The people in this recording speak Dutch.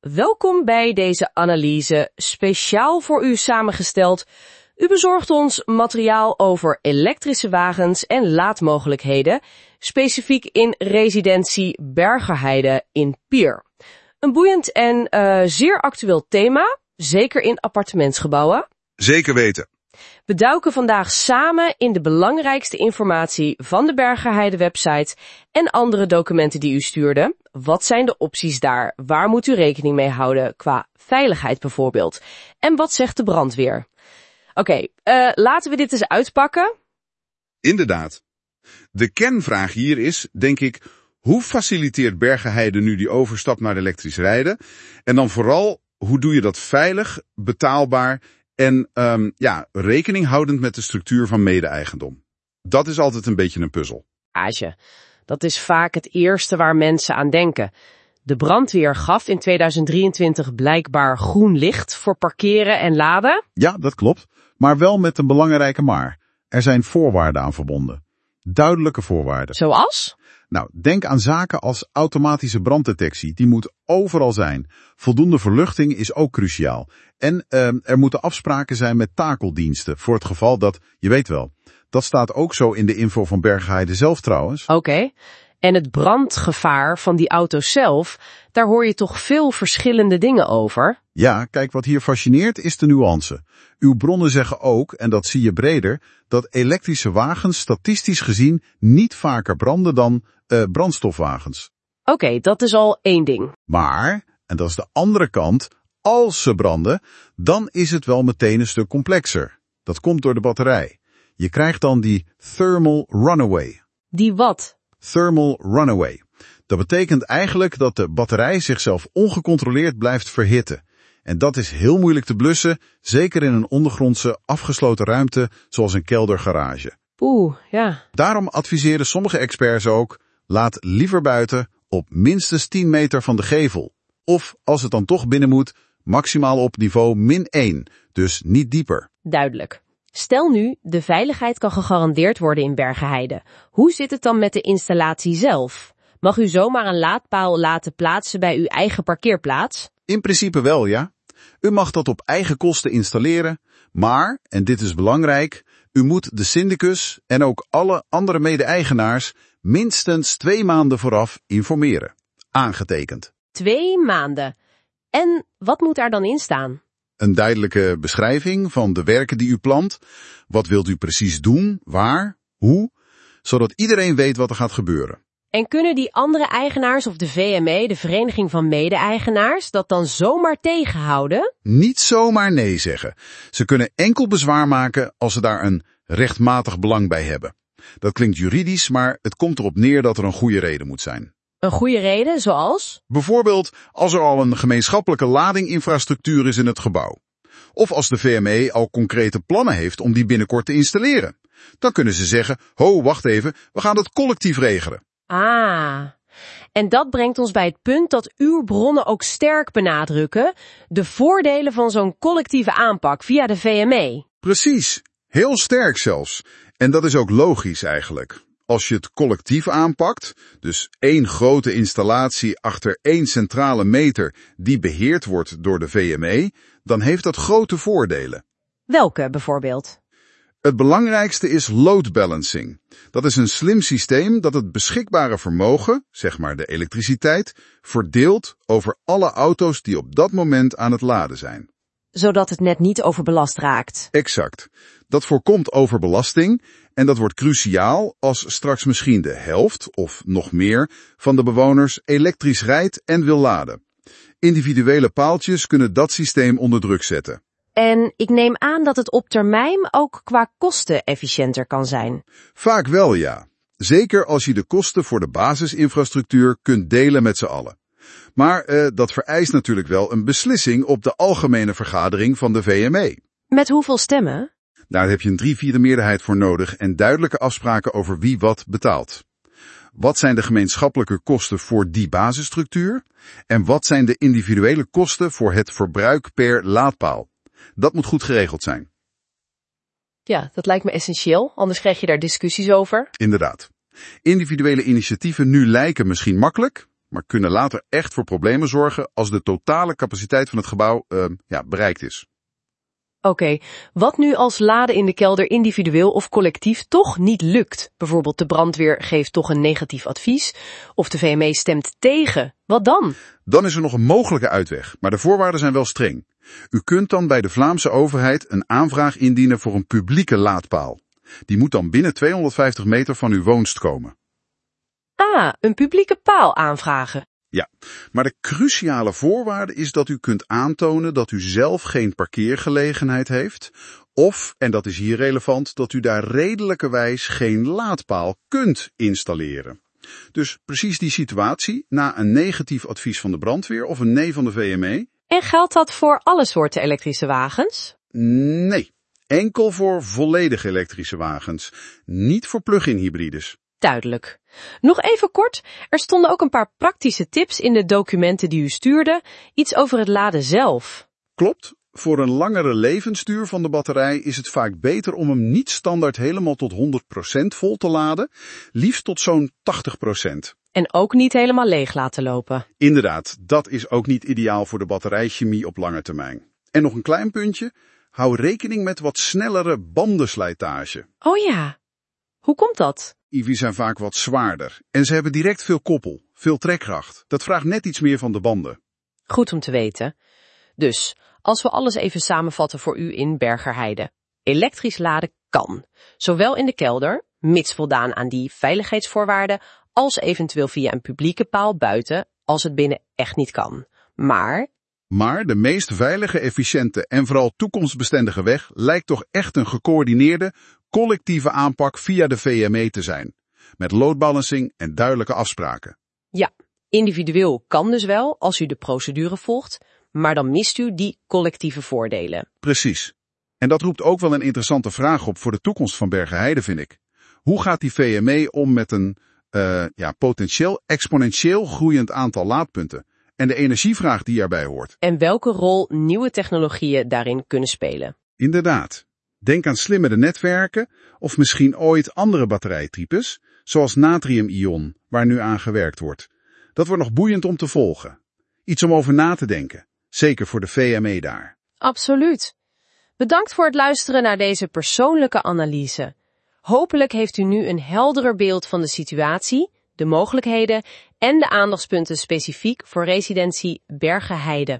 welkom bij deze analyse, speciaal voor u samengesteld. U bezorgt ons materiaal over elektrische wagens en laadmogelijkheden, specifiek in residentie Bergerheide in Pier. Een boeiend en uh, zeer actueel thema, zeker in appartementsgebouwen. Zeker weten. We duiken vandaag samen in de belangrijkste informatie van de Bergerheide website en andere documenten die u stuurde. Wat zijn de opties daar? Waar moet u rekening mee houden qua veiligheid bijvoorbeeld? En wat zegt de brandweer? Oké, uh, laten we dit eens uitpakken. Inderdaad. De kernvraag hier is, denk ik, hoe faciliteert Bergenheide nu die overstap naar elektrisch rijden? En dan vooral, hoe doe je dat veilig, betaalbaar en um, ja, rekening houdend met de structuur van mede-eigendom? Dat is altijd een beetje een puzzel. Aasje, dat is vaak het eerste waar mensen aan denken. De brandweer gaf in 2023 blijkbaar groen licht voor parkeren en laden. Ja, dat klopt. Maar wel met een belangrijke maar. Er zijn voorwaarden aan verbonden. Duidelijke voorwaarden. Zoals? Nou, denk aan zaken als automatische branddetectie. Die moet overal zijn. Voldoende verluchting is ook cruciaal. En uh, er moeten afspraken zijn met takeldiensten. Voor het geval dat, je weet wel, dat staat ook zo in de info van Bergheide zelf trouwens. Oké. Okay. En het brandgevaar van die auto zelf, daar hoor je toch veel verschillende dingen over? Ja, kijk, wat hier fascineert is de nuance. Uw bronnen zeggen ook, en dat zie je breder, dat elektrische wagens statistisch gezien niet vaker branden dan uh, brandstofwagens. Oké, okay, dat is al één ding. Maar, en dat is de andere kant, als ze branden, dan is het wel meteen een stuk complexer. Dat komt door de batterij. Je krijgt dan die thermal runaway. Die wat? Thermal runaway. Dat betekent eigenlijk dat de batterij zichzelf ongecontroleerd blijft verhitten. En dat is heel moeilijk te blussen, zeker in een ondergrondse afgesloten ruimte zoals een keldergarage. Oeh, ja. Daarom adviseren sommige experts ook, laat liever buiten op minstens 10 meter van de gevel. Of als het dan toch binnen moet, maximaal op niveau min 1, dus niet dieper. Duidelijk. Stel nu, de veiligheid kan gegarandeerd worden in Bergenheide. Hoe zit het dan met de installatie zelf? Mag u zomaar een laadpaal laten plaatsen bij uw eigen parkeerplaats? In principe wel, ja. U mag dat op eigen kosten installeren, maar, en dit is belangrijk, u moet de syndicus en ook alle andere mede-eigenaars minstens twee maanden vooraf informeren. Aangetekend. Twee maanden. En wat moet daar dan in staan? Een duidelijke beschrijving van de werken die u plant. Wat wilt u precies doen, waar, hoe, zodat iedereen weet wat er gaat gebeuren. En kunnen die andere eigenaars of de VME, de Vereniging van Mede-eigenaars, dat dan zomaar tegenhouden? Niet zomaar nee zeggen. Ze kunnen enkel bezwaar maken als ze daar een rechtmatig belang bij hebben. Dat klinkt juridisch, maar het komt erop neer dat er een goede reden moet zijn. Een goede reden, zoals? Bijvoorbeeld als er al een gemeenschappelijke ladinginfrastructuur is in het gebouw. Of als de VME al concrete plannen heeft om die binnenkort te installeren. Dan kunnen ze zeggen, ho, wacht even, we gaan het collectief regelen. Ah, en dat brengt ons bij het punt dat uw bronnen ook sterk benadrukken de voordelen van zo'n collectieve aanpak via de VME. Precies, heel sterk zelfs. En dat is ook logisch eigenlijk. Als je het collectief aanpakt, dus één grote installatie achter één centrale meter die beheerd wordt door de VME, dan heeft dat grote voordelen. Welke bijvoorbeeld? Het belangrijkste is load balancing. Dat is een slim systeem dat het beschikbare vermogen, zeg maar de elektriciteit, verdeelt over alle auto's die op dat moment aan het laden zijn. Zodat het net niet overbelast raakt. Exact. Dat voorkomt overbelasting en dat wordt cruciaal als straks misschien de helft of nog meer van de bewoners elektrisch rijdt en wil laden. Individuele paaltjes kunnen dat systeem onder druk zetten. En ik neem aan dat het op termijn ook qua kosten efficiënter kan zijn. Vaak wel ja. Zeker als je de kosten voor de basisinfrastructuur kunt delen met z'n allen. Maar uh, dat vereist natuurlijk wel een beslissing op de algemene vergadering van de VME. Met hoeveel stemmen? Daar heb je een drie vierde meerderheid voor nodig en duidelijke afspraken over wie wat betaalt. Wat zijn de gemeenschappelijke kosten voor die basisstructuur? En wat zijn de individuele kosten voor het verbruik per laadpaal? Dat moet goed geregeld zijn. Ja, dat lijkt me essentieel, anders krijg je daar discussies over. Inderdaad. Individuele initiatieven nu lijken misschien makkelijk, maar kunnen later echt voor problemen zorgen als de totale capaciteit van het gebouw uh, ja, bereikt is. Oké, wat nu als laden in de kelder individueel of collectief toch niet lukt? Bijvoorbeeld de brandweer geeft toch een negatief advies of de VME stemt tegen. Wat dan? Dan is er nog een mogelijke uitweg, maar de voorwaarden zijn wel streng. U kunt dan bij de Vlaamse overheid een aanvraag indienen voor een publieke laadpaal. Die moet dan binnen 250 meter van uw woonst komen. Ah, een publieke paal aanvragen. Ja, maar de cruciale voorwaarde is dat u kunt aantonen dat u zelf geen parkeergelegenheid heeft, of, en dat is hier relevant, dat u daar redelijkerwijs geen laadpaal kunt installeren. Dus precies die situatie, na een negatief advies van de brandweer of een nee van de VME. En geldt dat voor alle soorten elektrische wagens? Nee, enkel voor volledige elektrische wagens, niet voor plug-in hybrides. Duidelijk. Nog even kort, er stonden ook een paar praktische tips in de documenten die u stuurde, iets over het laden zelf. Klopt. Voor een langere levensduur van de batterij is het vaak beter om hem niet standaard helemaal tot 100% vol te laden, liefst tot zo'n 80%. En ook niet helemaal leeg laten lopen. Inderdaad, dat is ook niet ideaal voor de batterijchemie op lange termijn. En nog een klein puntje, hou rekening met wat snellere bandenslijtage. Oh ja, hoe komt dat? EV's zijn vaak wat zwaarder en ze hebben direct veel koppel, veel trekkracht. Dat vraagt net iets meer van de banden. Goed om te weten. Dus, als we alles even samenvatten voor u in Bergerheide. Elektrisch laden kan. Zowel in de kelder, mits voldaan aan die veiligheidsvoorwaarden, als eventueel via een publieke paal buiten, als het binnen echt niet kan. Maar... Maar de meest veilige, efficiënte en vooral toekomstbestendige weg lijkt toch echt een gecoördineerde, collectieve aanpak via de VME te zijn. Met load balancing en duidelijke afspraken. Ja, individueel kan dus wel als u de procedure volgt, maar dan mist u die collectieve voordelen. Precies. En dat roept ook wel een interessante vraag op voor de toekomst van Bergenheide, vind ik. Hoe gaat die VME om met een uh, ja, potentieel exponentieel groeiend aantal laadpunten? En de energievraag die erbij hoort. En welke rol nieuwe technologieën daarin kunnen spelen. Inderdaad. Denk aan slimmere netwerken of misschien ooit andere batterijtypes, zoals natrium-ion, waar nu aan gewerkt wordt. Dat wordt nog boeiend om te volgen. Iets om over na te denken, zeker voor de VME daar. Absoluut. Bedankt voor het luisteren naar deze persoonlijke analyse. Hopelijk heeft u nu een helderer beeld van de situatie, de mogelijkheden en de aandachtspunten specifiek voor residentie Bergenheide.